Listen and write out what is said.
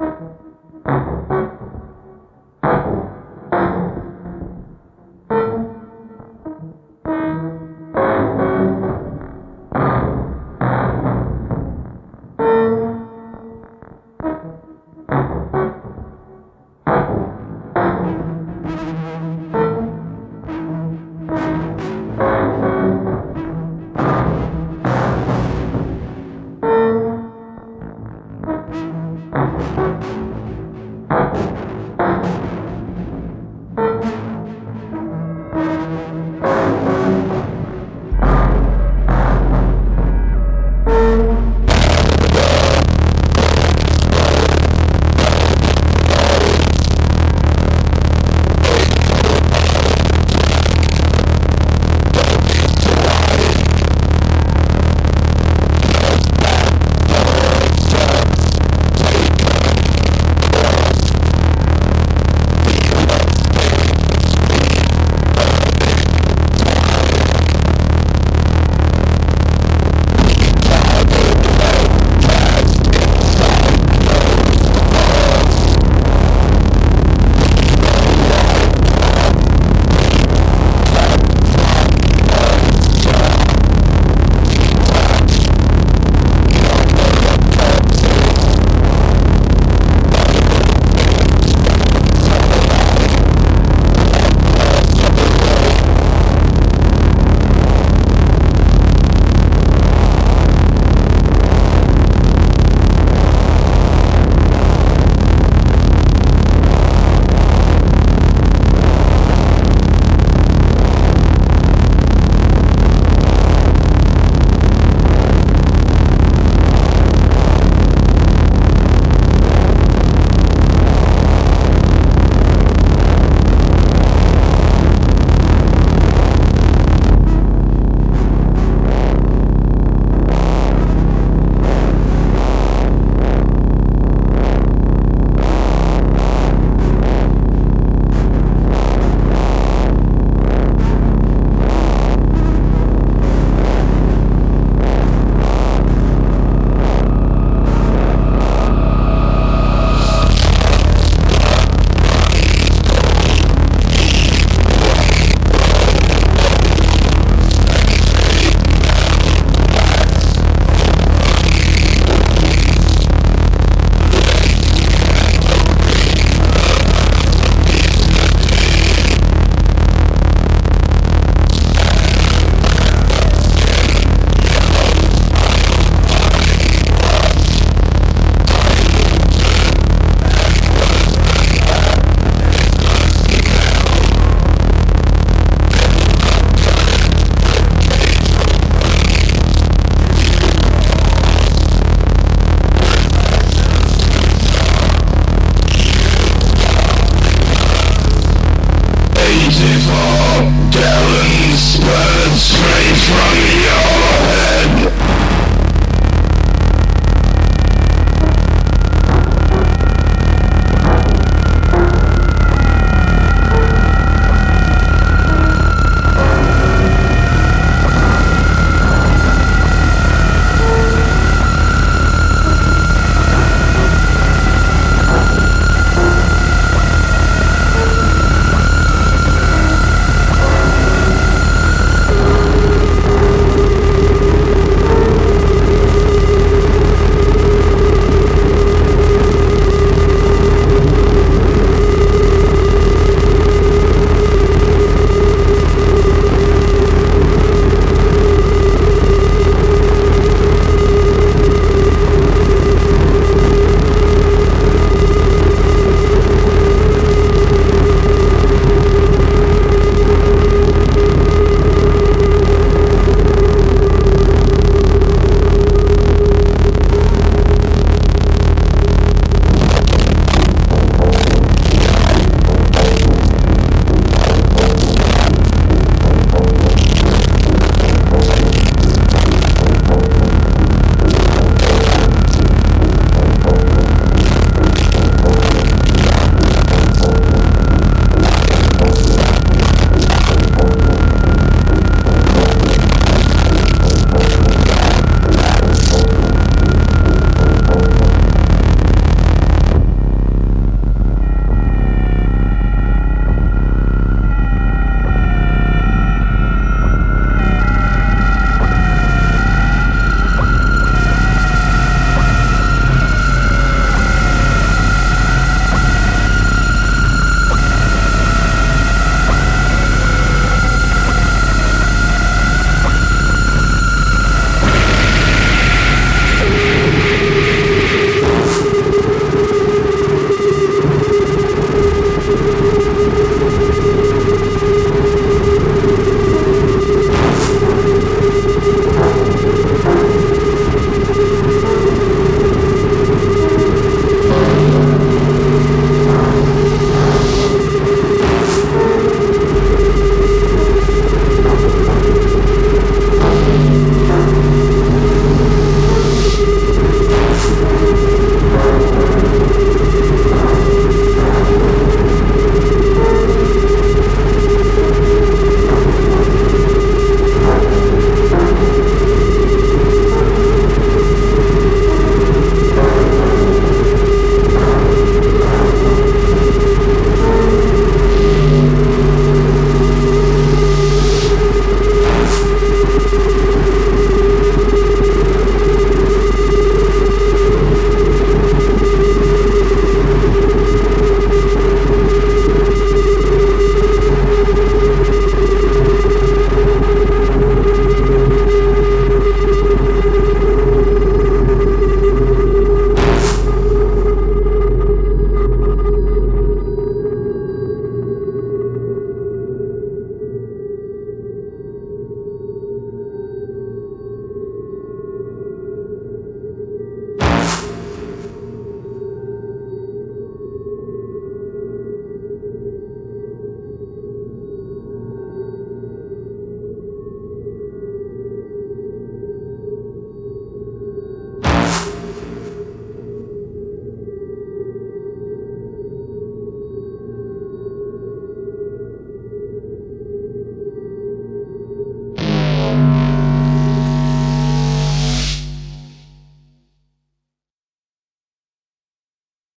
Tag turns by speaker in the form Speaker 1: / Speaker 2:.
Speaker 1: Thank from.